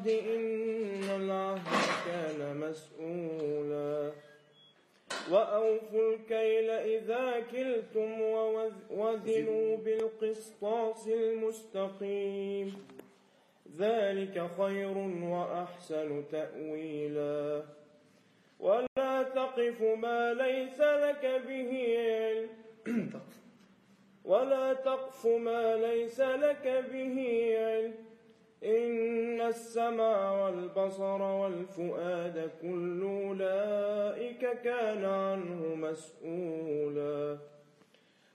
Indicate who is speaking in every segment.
Speaker 1: العهد إن العهد كان مسؤولا. وأوفوا الكيل إذا كلتم ووزنوا بالقسطاس المستقيم. ذلك خير وأحسن تأويلا. ولا تقف ما ليس لك به علم. ولا تقف ما ليس لك به علم. إن السمع والبصر والفؤاد كل أولئك كان عنه مسؤولا.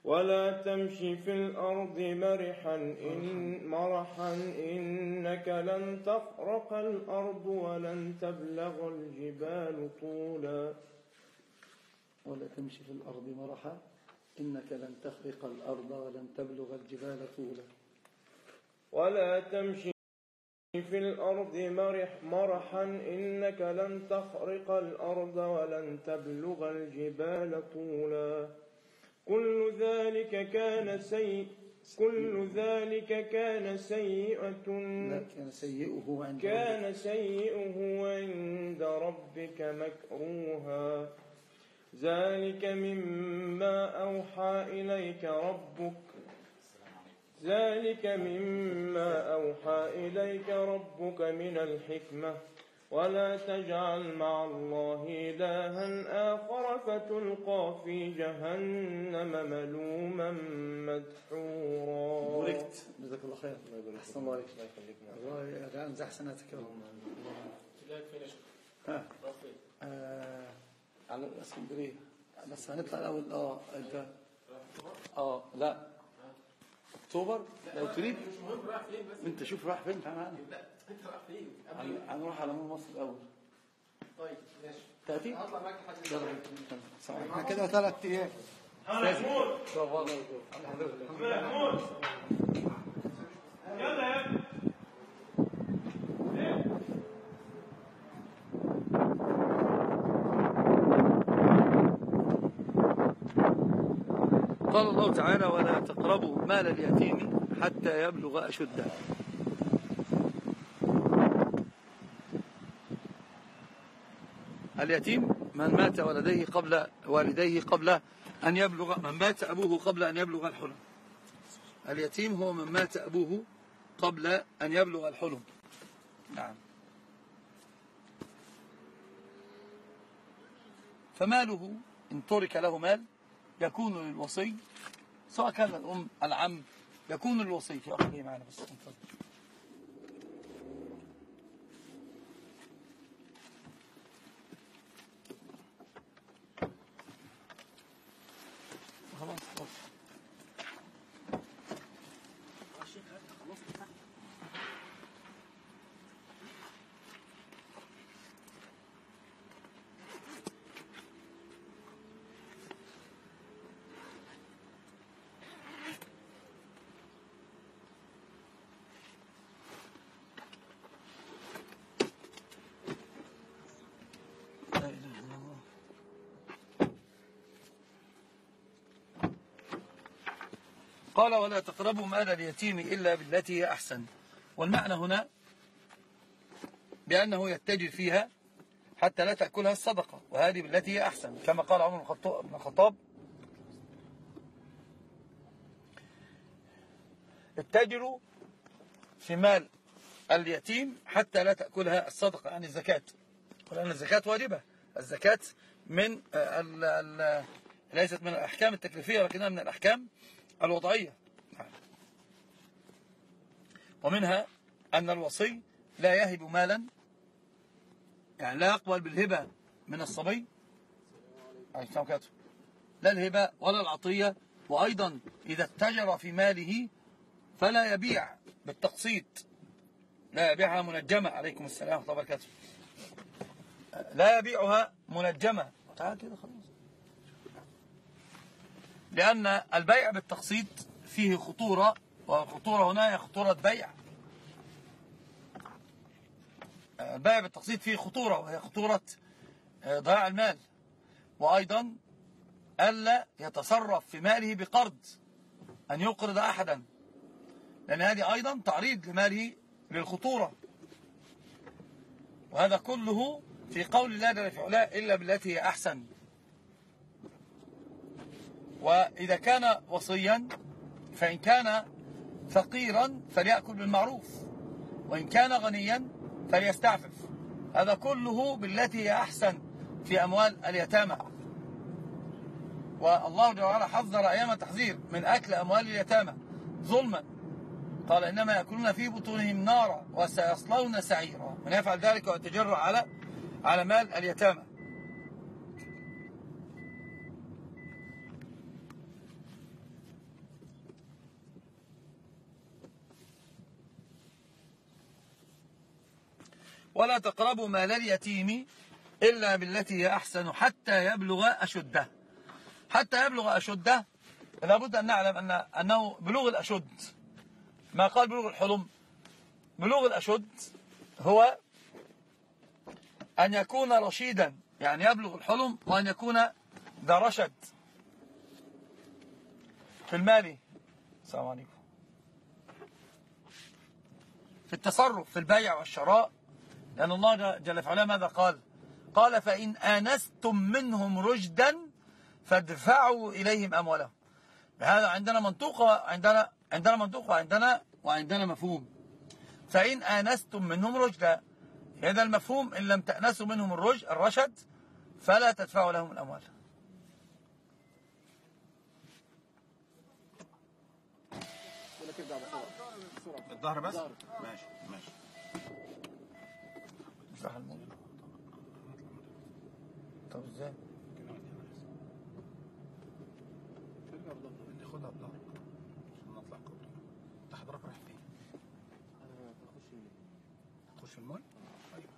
Speaker 1: ولا تمشي في الأرض مرحا إن مرحا إنك لن تخرق الأرض ولن تبلغ الجبال طولا.
Speaker 2: ولا تمشي في الأرض مرحا إنك لن تخرق الأرض ولن تبلغ الجبال طولا.
Speaker 1: ولا تمشي في الأرض مرح مرحا إنك لن تخرق الأرض ولن تبلغ الجبال طولا. كل ذلك كان سيء كل ذلك كان سيئة.
Speaker 2: كان سيئه عند
Speaker 1: كان سيئه عند ربك مكروها. ذلك مما أوحى إليك ربك. ذلك مما أوحى إليك ربك من الحكمة. ولا تجعل مع الله إلها آخر فتلقى في جهنم ملوما مدحورا.
Speaker 2: باركت. جزاك الله خير. أحسن الله عليك. الله يجعل نزح سنتك يا رب. ها. آه، على اسكندريه بس هنطلع الأول. آه أنت. آه لا. أكتوبر؟ لو تريد.
Speaker 3: مش مهم رايح فين بس
Speaker 2: أنت شوف رايح فين تعال معانا
Speaker 3: لا أنت رايح فين؟
Speaker 2: هنروح على مول مصر الأول.
Speaker 3: طيب ماشي.
Speaker 2: تأتي؟
Speaker 3: هطلع معاك لحد.
Speaker 2: إحنا كده ثلاث أيام.
Speaker 1: محمود. محمود. يلا يا ابني.
Speaker 2: الله تعالى ولا تقربوا مال اليتيم حتى يبلغ أشده. اليتيم من مات ولديه قبل والديه قبل أن يبلغ من مات أبوه قبل أن يبلغ الحلم. اليتيم هو من مات أبوه قبل أن يبلغ الحلم. نعم. فماله إن ترك له مال يكون للوصي سواء كان الأم العم يكون للوصي في أخذه معنا بس. خلاص خلاص لا إله إلا الله قال ولا تقربوا مال اليتيم إلا بالتي هي أحسن. والمعنى هنا بأنه يتجر فيها حتى لا تأكلها الصدقة وهذه بالتي هي أحسن. كما قال عمر بن الخطاب اتجروا في مال اليتيم حتى لا تأكلها الصدقة عن الزكاة. ولأن الزكاة واجبة. الزكاة من ال ليست من الأحكام التكليفية ولكنها من الأحكام الوضعية. ومنها أن الوصي لا يهب مالا يعني لا يقبل بالهبة من الصبي. لا الهبة ولا العطية وأيضا إذا اتجر في ماله فلا يبيع بالتقسيط لا يبيعها منجمة عليكم السلام ورحمة الله وبركاته لا يبيعها منجمة تعال كده خلاص لأن البيع بالتقسيط فيه خطورة والخطورة هنا هي خطورة بيع. البيع بالتقسيط فيه خطورة وهي خطورة آه، ضياع المال. وأيضا ألا يتصرف في ماله بقرض أن يقرض أحدا. لأن هذه أيضا تعريض لماله للخطورة. وهذا كله في قول جل في علاه إلا بالتي هي أحسن. وإذا كان وصيا فإن كان فقيرا فليأكل بالمعروف وإن كان غنيا فليستعفف. هذا كله بالتي هي أحسن في أموال اليتامى. والله جل وعلا حذر أيام التحذير من أكل أموال اليتامى. ظلما. قال إنما يأكلون في بطونهم نارا وسيصلون سعيرا. من يفعل ذلك ويتجرع على على مال اليتامى. ولا تقربوا مال اليتيم إلا بالتي هي أحسن حتى يبلغ أشده. حتى يبلغ أشده. لابد أن نعلم أن أنه بلوغ الأشد. ما قال بلوغ الحلم؟ بلوغ الأشد هو أن يكون رشيدا يعني يبلغ الحلم وأن يكون ذا رشد. في المال. السلام عليكم. في التصرف في البيع والشراء. لأن الله جل في علاه ماذا قال؟ قال فإن آنستم منهم رشدا فادفعوا إليهم أموالهم. هذا عندنا منطوق عندنا عندنا منطوق وعندنا وعندنا مفهوم. فإن آنستم منهم رشدا هذا المفهوم إن لم تأنسوا منهم الرشد, الرشد فلا تدفعوا لهم الأموال.
Speaker 4: الظهر بس. ماشي.
Speaker 2: افتح الموضوع. طب إزاي؟
Speaker 3: ارجع بالظهر
Speaker 4: اللي خدها الظهر عشان نطلع كوبري انت حضرتك رايح فين؟
Speaker 3: أنا بخش منين
Speaker 4: تخش المول؟ طيب.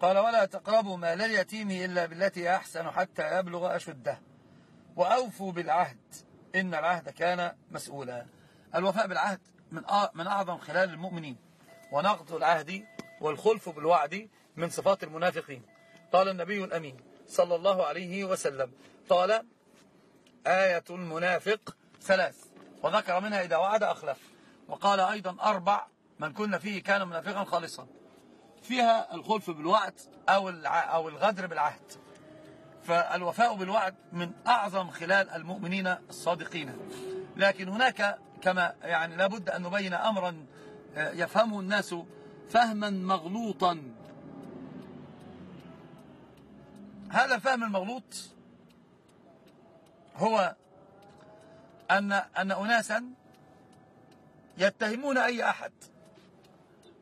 Speaker 2: قال ولا تقربوا مال اليتيم إلا بالتي أحسن حتى يبلغ أشده. وأوفوا بالعهد. إن العهد كان مسؤولا. الوفاء بالعهد. من من أعظم خلال المؤمنين. ونقض العهد والخلف بالوعد من صفات المنافقين. قال النبي الأمين صلى الله عليه وسلم. قال آية المنافق ثلاث. وذكر منها إذا وعد أخلف. وقال أيضا أربع من كن فيه كان منافقا خالصا. فيها الخلف بالوعد أو أو الغدر بالعهد. فالوفاء بالوعد من أعظم خلال المؤمنين الصادقين. لكن هناك كما يعني لابد أن نبين أمرا آه، يفهمه الناس فهما مغلوطا. هذا الفهم المغلوط هو أن أن أناسا يتهمون أي أحد.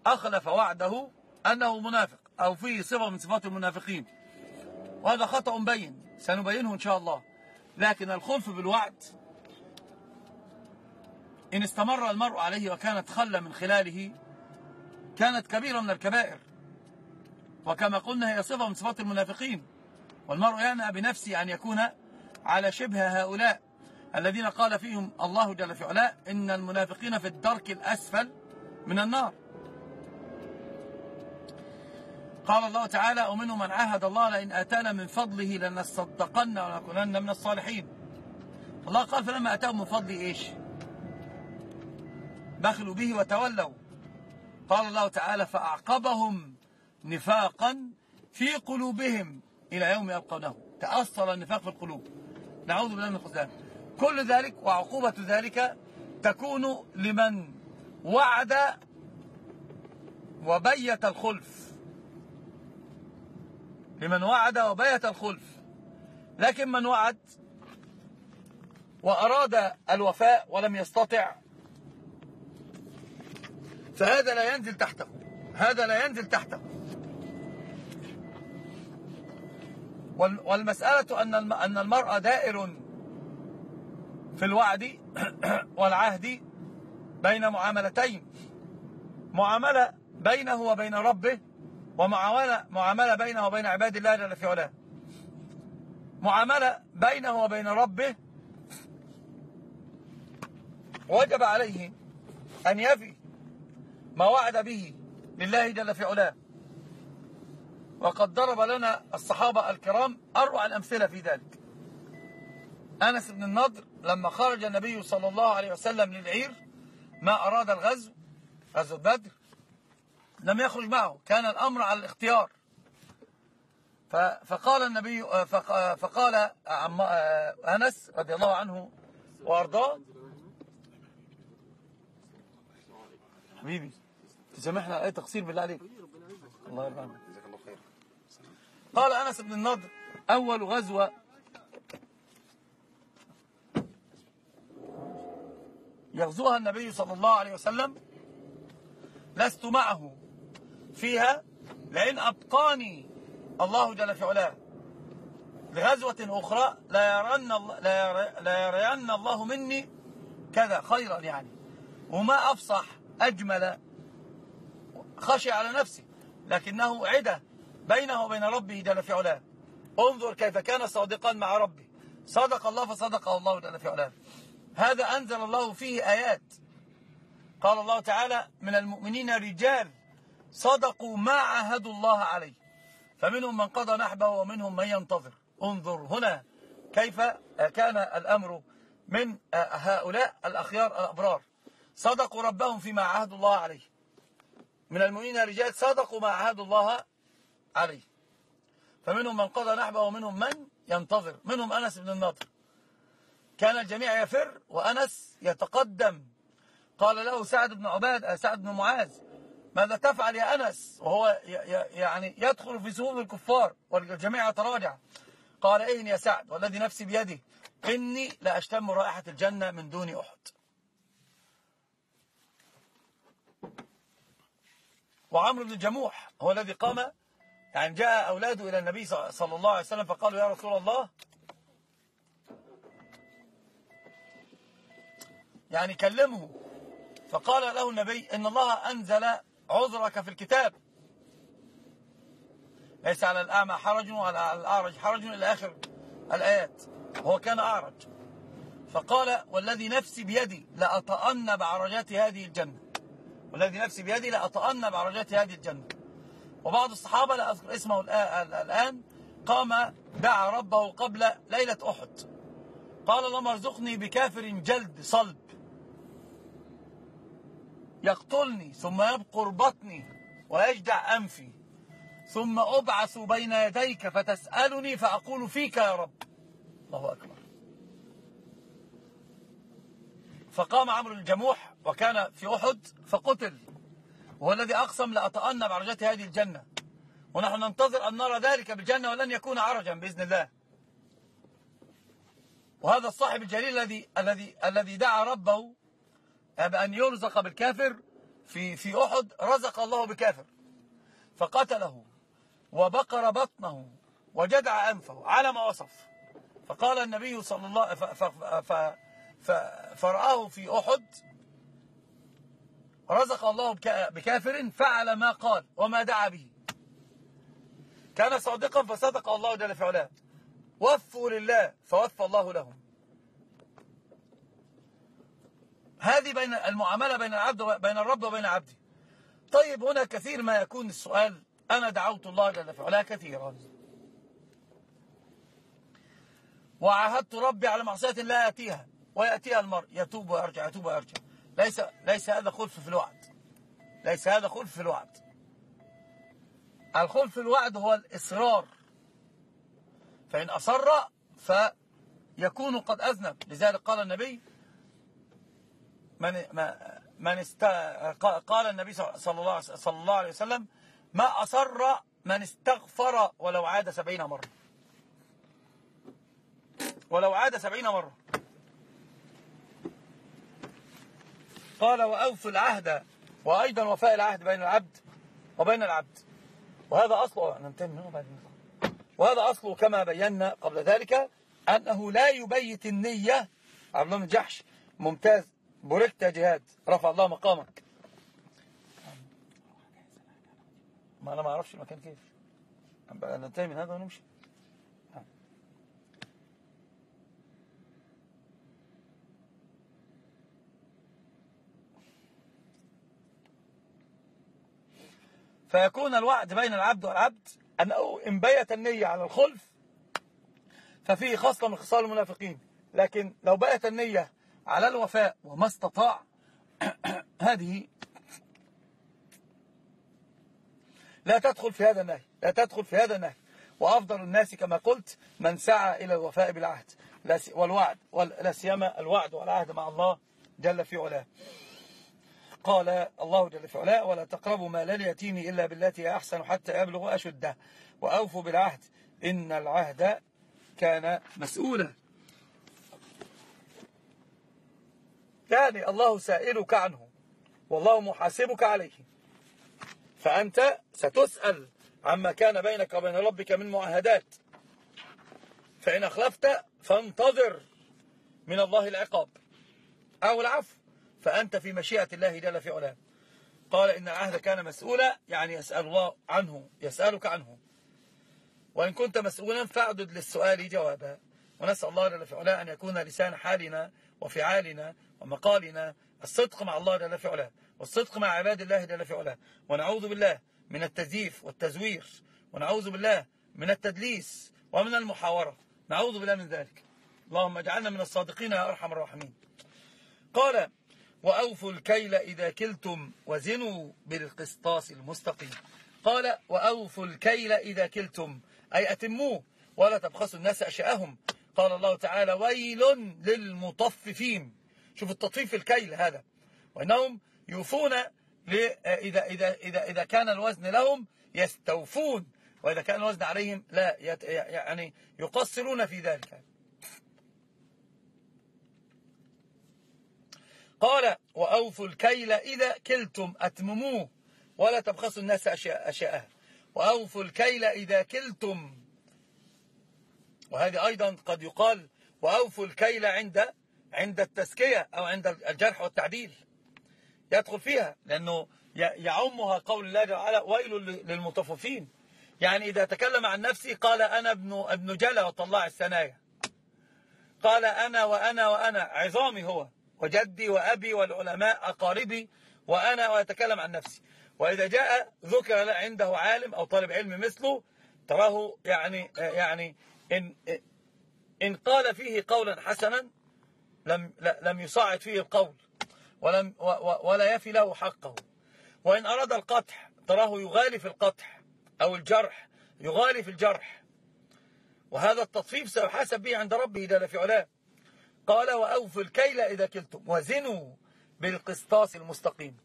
Speaker 2: أخلف وعده أنه منافق أو فيه صفة من صفات المنافقين. وهذا خطأ بين سنبينه إن شاء الله. لكن الخلف بالوعد إن استمر المرء عليه وكانت خلة من خلاله كانت كبيرة من الكبائر. وكما قلنا هي صفة من صفات المنافقين. والمرء ينأى بنفسه أن يكون على شبه هؤلاء الذين قال فيهم الله جل في علاه إن المنافقين في الدرك الأسفل من النار. قال الله تعالى ومنهم من عاهد الله لئن آتانا من فضله لنصدقن ولنكونن من الصالحين. الله قال فلما أتاهم من فضله إيش؟ بخلوا به وتولوا. قال الله تعالى فأعقبهم نفاقا في قلوبهم إلى يوم يلقونه. تأصل النفاق في القلوب. نعوذ بالله من الخذلان كل ذلك وعقوبة ذلك تكون لمن وعد وبيت الخلف. لمن وعد وبيت الخلف. لكن من وعد وأراد الوفاء ولم يستطع فهذا لا ينزل تحته. هذا لا ينزل تحته. وال- والمسألة أن أن المرء دائر في الوعد والعهد بين معاملتين. معاملة بينه وبين ربه ومعاملة معاملة بينه وبين عباد الله جل في علاه. معاملة بينه وبين ربه وجب عليه أن يفي ما وعد به لله جل في علاه. وقد ضرب لنا الصحابة الكرام أروع الأمثلة في ذلك. أنس بن النضر لما خرج النبي صلى الله عليه وسلم للعير ما أراد الغزو غزو بدر لم يخرج معه. كان الأمر على الاختيار. فقال النبي فقال أنس رضي الله عنه وأرضاه حبيبي تسامحنا على أي تقصير بالله عليك. الله يرحمه
Speaker 4: جزاك الله خير.
Speaker 2: قال أنس بن النضر أول غزوة. يغزوها النبي صلى الله عليه وسلم. لست معه. فيها لئن أبقاني الله جل في علاه. لغزوة أخرى لا يرن الله لا يرين الله مني كذا خيرا يعني. وما أفصح أجمل خشي على نفسه لكنه عدة بينه وبين ربه جل في علاه. انظر كيف كان صادقا مع ربه. صدق الله فصدقه الله جل في علاه. هذا أنزل الله فيه آيات. قال الله تعالى من المؤمنين رجال صدقوا ما عاهدوا الله عليه. فمنهم من قضى نحبه ومنهم من ينتظر. انظر هنا كيف كان الأمر من هؤلاء الأخيار الأبرار. صدقوا ربهم فيما عاهدوا الله عليه. من المؤمنين رجال صدقوا ما عاهدوا الله عليه. فمنهم من قضى نحبه ومنهم من ينتظر. منهم أنس بن النضر. كان الجميع يفر وأنس يتقدم. قال له سعد بن عباد سعد بن معاذ ماذا تفعل يا أنس؟ وهو يعني يدخل في سهول الكفار والجميع يتراجع. قال إين يا سعد والذي نفسي بيده؟ إني لأشتم رائحة الجنة من دون أحد. وعمرو بن الجموح هو الذي قام يعني جاء أولاده إلى النبي صلى الله عليه وسلم فقالوا يا رسول الله. يعني كلمه فقال له النبي إن الله أنزل عذرك في الكتاب. ليس على الأعمى حرج وعلى الأعرج حرج إلى آخر الآيات. هو كان أعرج. فقال والذي نفسي بيدي لأطأن بعرجات هذه الجنة. والذي نفسي بيدي لأطأن بعرجات هذه الجنة. وبعض الصحابة لا أذكر اسمه الآن قام دعا ربه قبل ليلة أحد. قال اللهم ارزقني بكافر جلد صلب. يقتلني ثم يبقر بطني ويجدع أنفي. ثم أبعث بين يديك فتسألني فأقول فيك يا رب. الله أكبر. فقام عمرو الجموح وكان في أحد فقتل وهو الذي أقسم لأطأن بعرجات هذه الجنة. ونحن ننتظر أن نرى ذلك بالجنة ولن يكون عرجا بإذن الله. وهذا الصاحب الجليل الذي الذي الذي دعا ربه بأن يرزق بالكافر في في أحد رزق الله بكافر فقتله وبقر بطنه وجدع أنفه على ما وصف. فقال النبي صلى الله فرآه في أحد رزق الله بكافر فعل ما قال وما دعا به. كان صادقا فصدق الله جل في علاه. وفوا لله فوفى الله لهم. هذه بين المعاملة بين العبد بين الرب وبين عبده طيب هنا كثير ما يكون السؤال أنا دعوت الله جل في علاه كثيرا. وعاهدت ربي على معصية لا يأتيها ويأتيها المرء. يتوب ويرجع يتوب ويرجع. ليس ليس هذا خلف في الوعد. ليس هذا خلف في الوعد. الخلف في الوعد هو الإصرار. فإن أصر فيكون قد أذنب. لذلك قال النبي من من است قال النبي صلى الله صلى الله عليه وسلم ما أصر من استغفر ولو عاد سبعين مرة. ولو عاد سبعين مرة. قال وأوفوا العهد وأيضا وفاء العهد بين العبد وبين العبد. وهذا أصله ننتهي منه بعد وهذا أصله كما بينا قبل ذلك أنه لا يبيت النية. عبد الله بن جحش ممتاز بوركت يا جهاد رفع الله مقامك. ما أنا ما أعرفش المكان كيف. ننتهي من هذا ونمشي. فيكون الوعد بين العبد والعبد أنه إن بيت النية على الخلف ففيه خصلة من خصال المنافقين. لكن لو بيت النية على الوفاء وما استطاع هذه لا تدخل في هذا النهي لا تدخل في هذا النهي. وأفضل الناس كما قلت من سعى إلى الوفاء بالعهد. والوعد ولا سيما الوعد والعهد مع الله جل في علاه. قال الله جل في ولا تقربوا مال اليتيم إلا بالتي هي أحسن حتى يبلغ أشده. وأوفوا بالعهد. إن العهد كان مسؤولا. يعني الله سائلك عنه. والله محاسبك عليه. فأنت ستسأل عما كان بينك وبين ربك من معاهدات. فإن أخلفت فانتظر من الله العقاب. أو العفو. فأنت في مشيئة الله جل في علاه. قال إن العهد كان مسؤولا يعني يسأل الله عنه يسألك عنه. وإن كنت مسؤولا فأعدد للسؤال جوابا. ونسأل الله جل في علاه أن يكون لسان حالنا وفعالنا ومقالنا الصدق مع الله جل في علاه. والصدق مع عباد الله جل في علاه. ونعوذ بالله من التزييف والتزوير. ونعوذ بالله من التدليس ومن المحاورة. نعوذ بالله من ذلك. اللهم اجعلنا من الصادقين يا أرحم الراحمين. قال وأوفوا الكيل إذا كلتم وزنوا بالقسطاس المستقيم. قال وأوفوا الكيل إذا كلتم. أي أتموه ولا تبخسوا الناس أشياءهم. قال الله تعالى ويل للمطففين. شوف التطفيف في الكيل هذا. وإنهم يوفون إذا, إذا, إذا, إذا كان الوزن لهم يستوفون. وإذا كان الوزن عليهم لا يعني يقصرون في ذلك. قال وأوفوا الكيل إذا كلتم أتمموه ولا تبخسوا الناس أشياء أشياءها. وأوفوا الكيل إذا كلتم. وهذه أيضا قد يقال وأوفوا الكيل عند عند التزكية أو عند الجرح والتعديل. يدخل فيها لأنه يعمها قول الله تعالى ويل للمطففين. يعني إذا تكلم عن نفسي قال أنا ابن ابن جلا وطلع الثنايا. قال أنا وأنا وأنا عظامي هو. وجدي وأبي والعلماء أقاربي وأنا ويتكلم عن نفسي. وإذا جاء ذكر عنده عالم أو طالب علم مثله تراه يعني يعني إن إن قال فيه قولا حسنا لم لم يصعد فيه القول ولم ولا يفي له حقه. وإن أراد القطح تراه يغالي في القطح أو الجرح يغالي في الجرح. وهذا التطفيف سيحاسب به عند ربه جل في علاه. قال وأوفوا الكيل إذا كلتم وزنوا بالقسطاس المستقيم.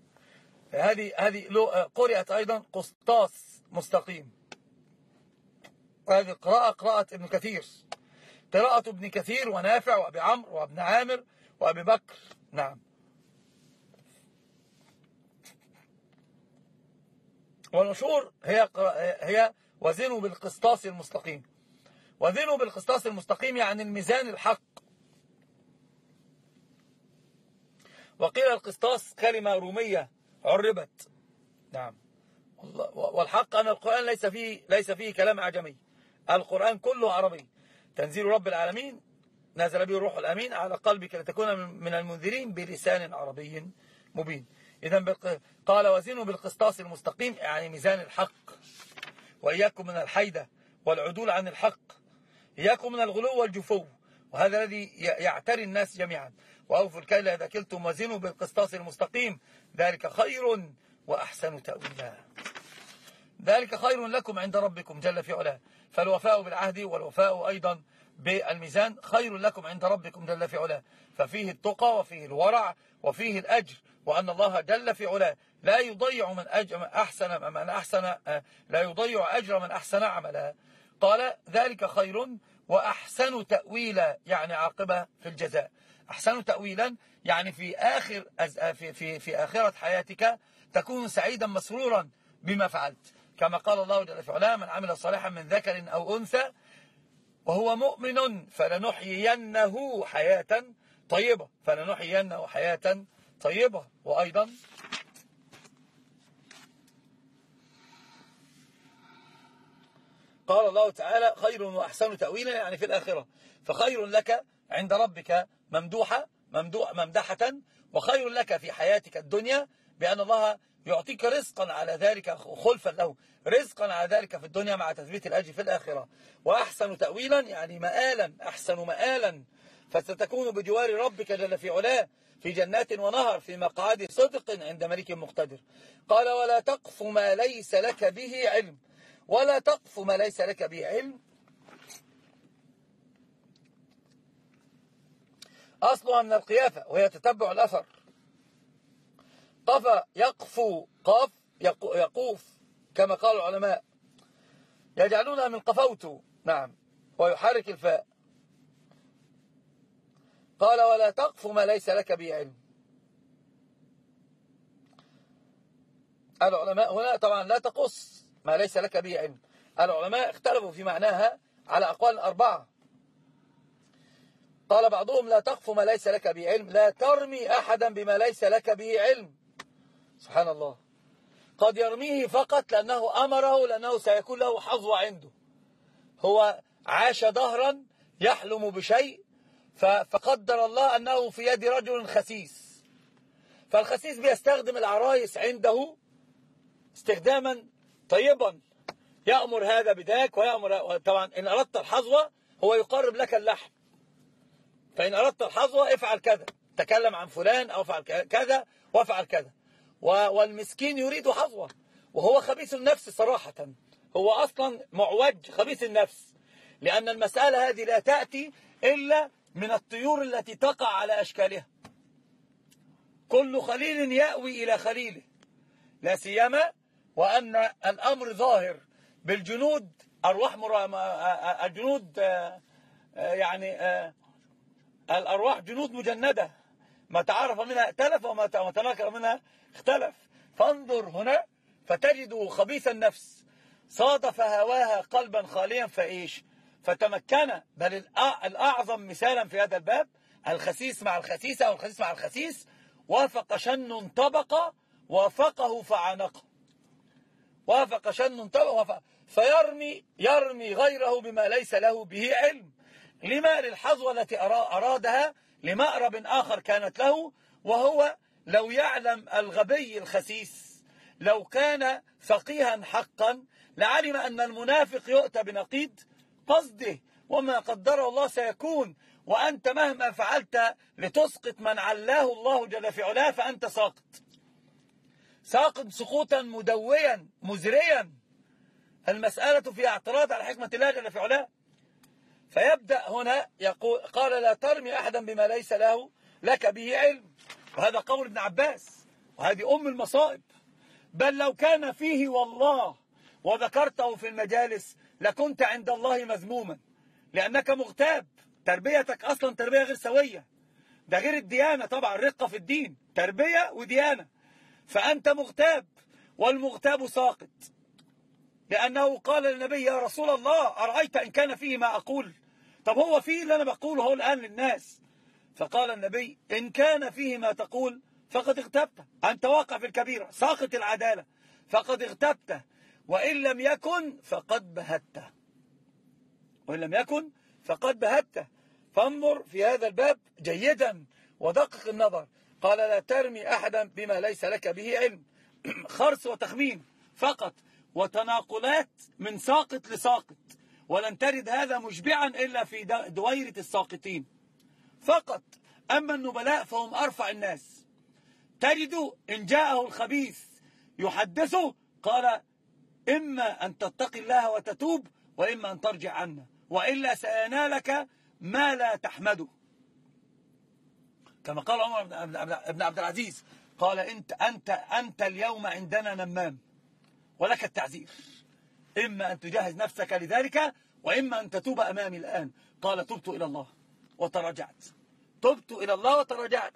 Speaker 2: هذه هذه قرأت أيضا قسطاس مستقيم. وهذه قراءة قراءة ابن كثير. قراءة ابن كثير ونافع وأبي عمرو وأبن عامر وأبي بكر. نعم. والمشهور هي هي وزنوا بالقسطاس المستقيم. وزنوا بالقسطاس المستقيم يعني الميزان الحق. وقيل القسطاس كلمة رومية عربت. نعم. والحق أن القرآن ليس فيه ليس فيه كلام أعجمي. القرآن كله عربي. تنزيل رب العالمين نزل به الروح الأمين على قلبك لتكون من المنذرين بلسان عربي مبين. إذا قال وزنوا بالقسطاس المستقيم يعني ميزان الحق. وإياكم من الحيدة والعدول عن الحق. إياكم من الغلو والجفو. وهذا الذي يعتري الناس جميعا. وأوفوا الكيل إذا كلتم وزنوا بالقسطاس المستقيم. ذلك خير وأحسن تأويلا. ذلك خير لكم عند ربكم جل في علاه. فالوفاء بالعهد والوفاء أيضا بالميزان خير لكم عند ربكم جل في علاه. ففيه التقى وفيه الورع وفيه الأجر وأن الله جل في علاه. لا يضيع من أجر من أحسن من أحسن لا يضيع أجر من أحسن عملا. قال ذلك خير وأحسن تأويلا يعني عاقبة في الجزاء. أحسن تأويلا يعني في آخر في في في آخرة حياتك تكون سعيدا مسرورا بما فعلت. كما قال الله جل في من عمل صالحا من ذكر أو أنثى وهو مؤمن فلنحيينه حياة طيبة. فلنحيينه حياة طيبة. وأيضا قال الله تعالى خير وأحسن تأويلا يعني في الآخرة. فخير لك عند ربك ممدوحة ممدوح ممدحة وخير لك في حياتك الدنيا بأن الله يعطيك رزقا على ذلك خلفا له رزقا على ذلك في الدنيا مع تثبيت الأجر في الآخرة. وأحسن تأويلا يعني مآلا أحسن مآلا. فستكون بجوار ربك جل في علاه في جنات ونهر في مقعد صدق عند ملك مقتدر. قال ولا تقف ما ليس لك به علم ولا تقف ما ليس لك به علم أصلها من القيافة وهي تتبع الأثر. قف يقفو قاف يقوف كما قال العلماء. يجعلونها من قفوت نعم ويحرك الفاء. قال ولا تقف ما ليس لك به علم. العلماء هنا طبعا لا تقص ما ليس لك به علم. العلماء اختلفوا في معناها على أقوال أربعة. قال بعضهم لا تقف ما ليس لك به علم لا ترمي أحدا بما ليس لك به علم. سبحان الله. قد يرميه فقط لأنه أمره لأنه سيكون له حظوة عنده. هو عاش ظهرا يحلم بشيء فقدر الله أنه في يد رجل خسيس. فالخسيس بيستخدم العرايس عنده استخداما طيبا. يأمر هذا بذاك ويأمر طبعا إن أردت الحظوة هو يقرب لك اللحم. فإن أردت الحظوة افعل كذا. تكلم عن فلان أو افعل كذا وافعل كذا. والمسكين يريد حظوة وهو خبيث النفس صراحة. هو أصلا معوج خبيث النفس. لأن المسألة هذه لا تأتي إلا من الطيور التي تقع على أشكالها. كل خليل يأوي إلى خليله. لا سيما وأن الأمر ظاهر بالجنود أرواح الجنود يعني الأرواح جنود مجندة. ما تعرف منها ائتلف وما تناكر منها اختلف. فانظر هنا فتجد خبيث النفس. صادف هواها قلبا خاليا فإيش؟ فتمكن. بل الأعظم مثالا في هذا الباب الخسيس مع الخسيسة الخسيس مع الخسيس. وافق شن طبق وافقه فعانقه وافق شن طبق وافق فيرمي يرمي غيره بما ليس له به علم. لما للحظوة التي أرادها لمأرب آخر كانت له وهو لو يعلم الغبي الخسيس لو كان فقيها حقا لعلم أن المنافق يؤتى بنقيض قصده وما قدره الله سيكون وأنت مهما فعلت لتسقط من علاه الله جل في علاه فأنت ساقط. ساقط سقوطا مدويا مزريا. المسألة في اعتراض على حكمة الله جل في علاه. فيبدأ هنا يقول قال لا ترمي أحدا بما ليس له لك به علم. وهذا قول ابن عباس. وهذه أم المصائب. بل لو كان فيه والله وذكرته في المجالس لكنت عند الله مذموما. لأنك مغتاب. تربيتك أصلا تربية غير سوية. ده غير الديانة طبعا. رقة في الدين. تربية وديانة. فأنت مغتاب. والمغتاب ساقط. لأنه قال للنبي يا رسول الله أرأيت إن كان فيه ما أقول؟ طب هو فيه اللي أنا بقوله هو الآن للناس. فقال النبي إن كان فيه ما تقول فقد اغتبته. أنت واقع في الكبيرة ساقط العدالة فقد اغتبته وإن لم يكن فقد بهته. وإن لم يكن فقد بهته. فانظر في هذا الباب جيدا ودقق النظر. قال لا ترمي أحدا بما ليس لك به علم. خرس وتخمين فقط. وتناقلات من ساقط لساقط. ولن ترد هذا مشبعا إلا في دويرة الساقطين. فقط أما النبلاء فهم أرفع الناس. تجد إن جاءه الخبيث يحدثه قال إما أن تتقي الله وتتوب وإما أن ترجع عنا. وإلا سينالك ما لا تحمده كما قال عمر بن عبد العزيز قال أنت, أنت, أنت اليوم عندنا نمام. ولك التعذير إما أن تجهز نفسك لذلك وإما أن تتوب أمامي الآن. قال تبت إلى الله وتراجعت. تبت إلى الله وتراجعت.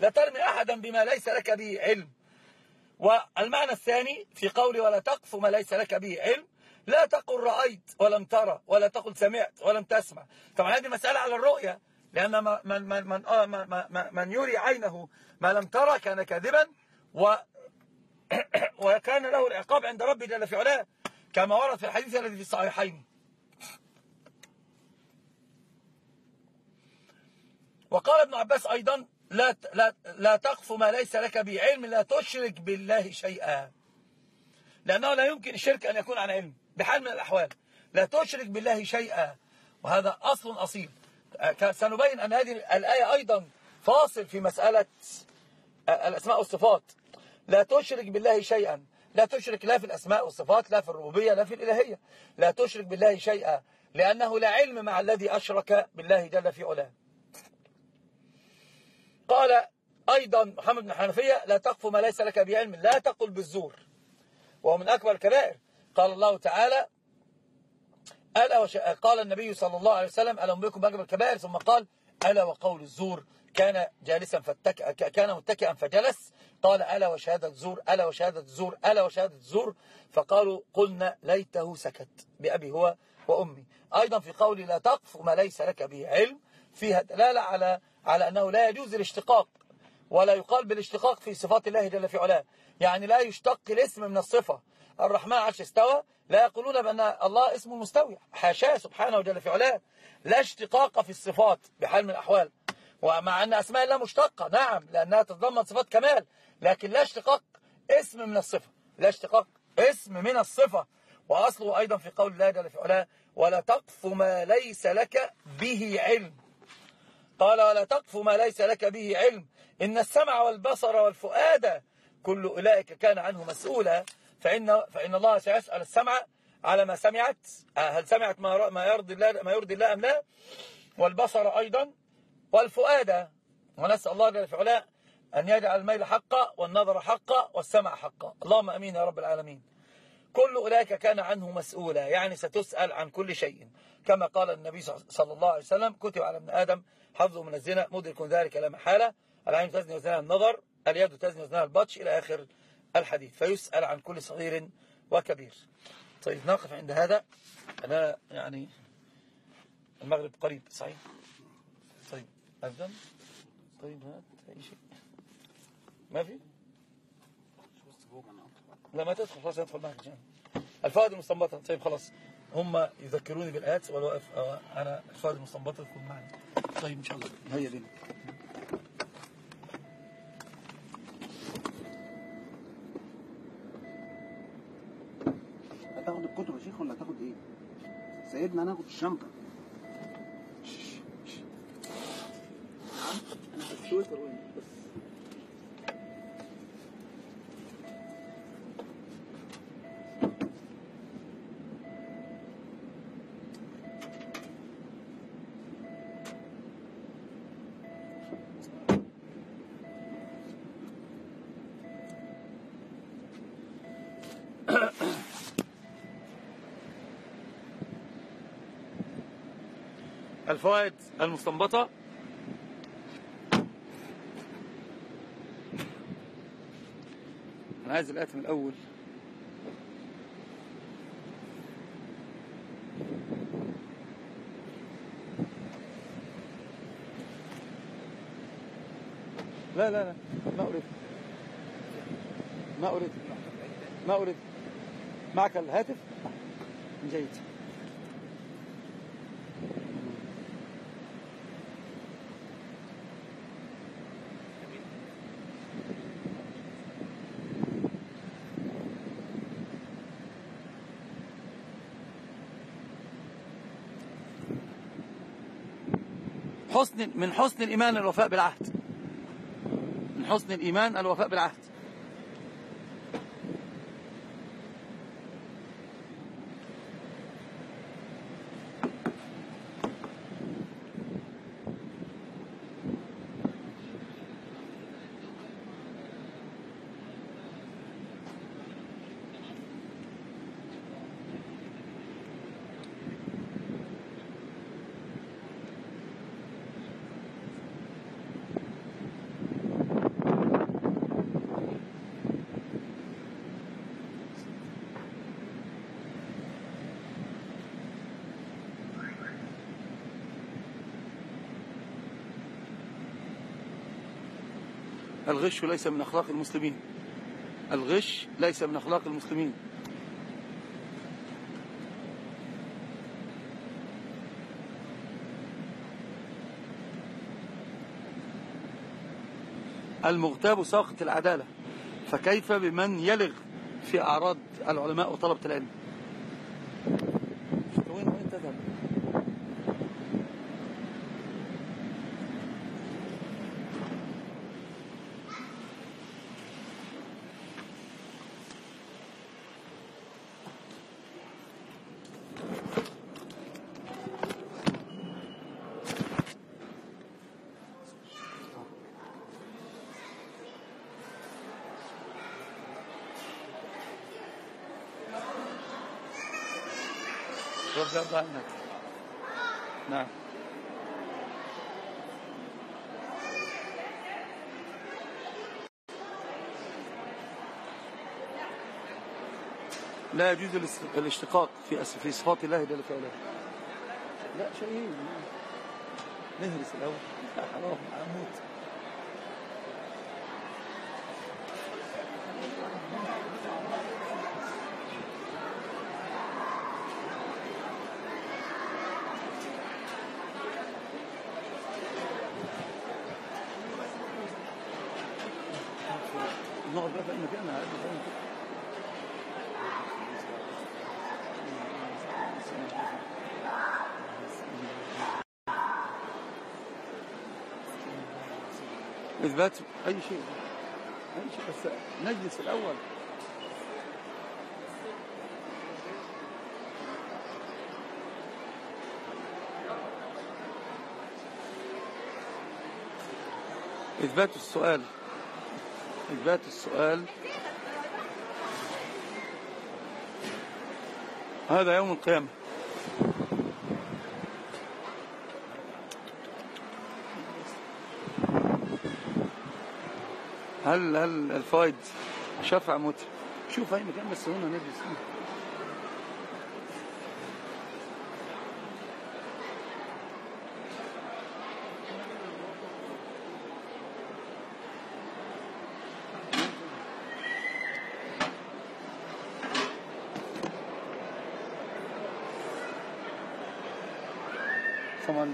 Speaker 2: لا ترمي أحدا بما ليس لك به علم. والمعنى الثاني في قولي ولا تقف ما ليس لك به علم. لا تقل رأيت ولم ترى. ولا تقل سمعت ولم تسمع. طبعا هذه مسألة على الرؤية. لأن من, من, من, من, من, من يري عينه ما لم ترى كان كاذبا وكان له العقاب عند ربي جل في علاه كما ورد في الحديث الذي في الصحيحين. وقال ابن عباس أيضا لا, لا, لا تقف ما ليس لك به علم لا تشرك بالله شيئا. لأنه لا يمكن الشرك أن يكون عن علم بحال من الأحوال. لا تشرك بالله شيئا. وهذا أصل أصيل. سنبين أن هذه الآية أيضا فاصل في مسألة الأسماء والصفات. لا تشرك بالله شيئا. لا تشرك لا في الأسماء والصفات لا في الربوبية لا في الإلهية. لا تشرك بالله شيئا لأنه لا علم مع الذي أشرك بالله جل في علاه. قال أيضا محمد بن حنفية لا تقف ما ليس لك بعلم لا تقل بالزور. وهو من أكبر الكبائر. قال الله تعالى ألا وش... قال النبي صلى الله عليه وسلم ألا بكم بأكبر الكبائر؟ ثم قال ألا وقول الزور. كان جالسا فاتك... كان متكئا فجلس قال ألا وشهادة الزور ألا وشهادة الزور ألا وشهادة الزور فقالوا قلنا ليته سكت بأبي هو وأمي. أيضا في قولي لا تقف ما ليس لك به علم فيها دلالة على على أنه لا يجوز الاشتقاق ولا يقال بالاشتقاق في صفات الله جل في علاه. يعني لا يشتق الاسم من الصفة. الرحمن عرش استوى لا يقولون بأن الله اسم مستوي. حاشاه سبحانه وجل في علاه. لا اشتقاق في الصفات بحال من الأحوال. ومع أن أسماء الله مشتقة نعم لأنها تتضمن صفات كمال. لكن لا اشتقاق اسم من الصفة. لا اشتقاق اسم من الصفة. وأصله أيضا في قول الله جل في علاه ولا تقف ما ليس لك به علم. قال ولا تقف ما ليس لك به علم. إن السمع والبصر والفؤاد كل أولئك كان عنه مسؤولا. فإن, فإن الله سيسأل السمع على ما سمعت. هل سمعت ما يرضي الله, ما يرضي الله أم لا؟ والبصر أيضا والفؤاد. ونسأل الله جل في علاه أن يجعل الميل حقا والنظر حقا والسمع حقا. اللهم أمين يا رب العالمين. كل أولئك كان عنه مسؤولا يعني ستسأل عن كل شيء. كما قال النبي صلى الله عليه وسلم كتب على ابن آدم حظه من الزنا مدرك ذلك لا محالة. العين تزني وزنها النظر اليد تزني وزنها البطش إلى آخر الحديث. فيسأل عن كل صغير وكبير. طيب نقف عند هذا. أنا يعني المغرب قريب صحيح؟ طيب أذن؟ طيب هات أي شيء. ما في؟ لا ما تدخل خلاص يدخل معك. جان الفوائد المستنبطة. طيب خلاص. هم يذكروني بالآيات والوقف أنا الفوائد المستنبطة تكون معي. طيب إن شاء الله. هيا بنا
Speaker 3: هتاخد الكتب يا شيخ ولا هتاخد إيه؟ سيدنا ناخد الشنطة. أنا السويتر وين بس
Speaker 2: الفوائد المستنبطة. أنا عايز الآية من الأول. لا لا لا ما أريد. ما أريد. ما أريد. معك الهاتف؟ جيد. حسن من حسن الإيمان الوفاء بالعهد. من حسن الإيمان الوفاء بالعهد. الغش ليس من أخلاق المسلمين. الغش ليس من أخلاق المسلمين. المغتاب ساقط العدالة. فكيف بمن يلغ في أعراض العلماء وطلبة العلم وين وين تذهب رب يرضى عنك نعم لا يجوز الاشتقاق في في صفات الله جل في علاه. لا شيء. نهرس الأول. لا حرام أموت نقعد بقى في أي مكان عادي زي ما كده. إثبات أي شيء. أي شيء. بس نجلس الأول. إثبات السؤال. إثبات السؤال. هذا يوم القيامة. هل هل الفوائد شفع موت شوف أي مكان بس هنا هنا. طبعا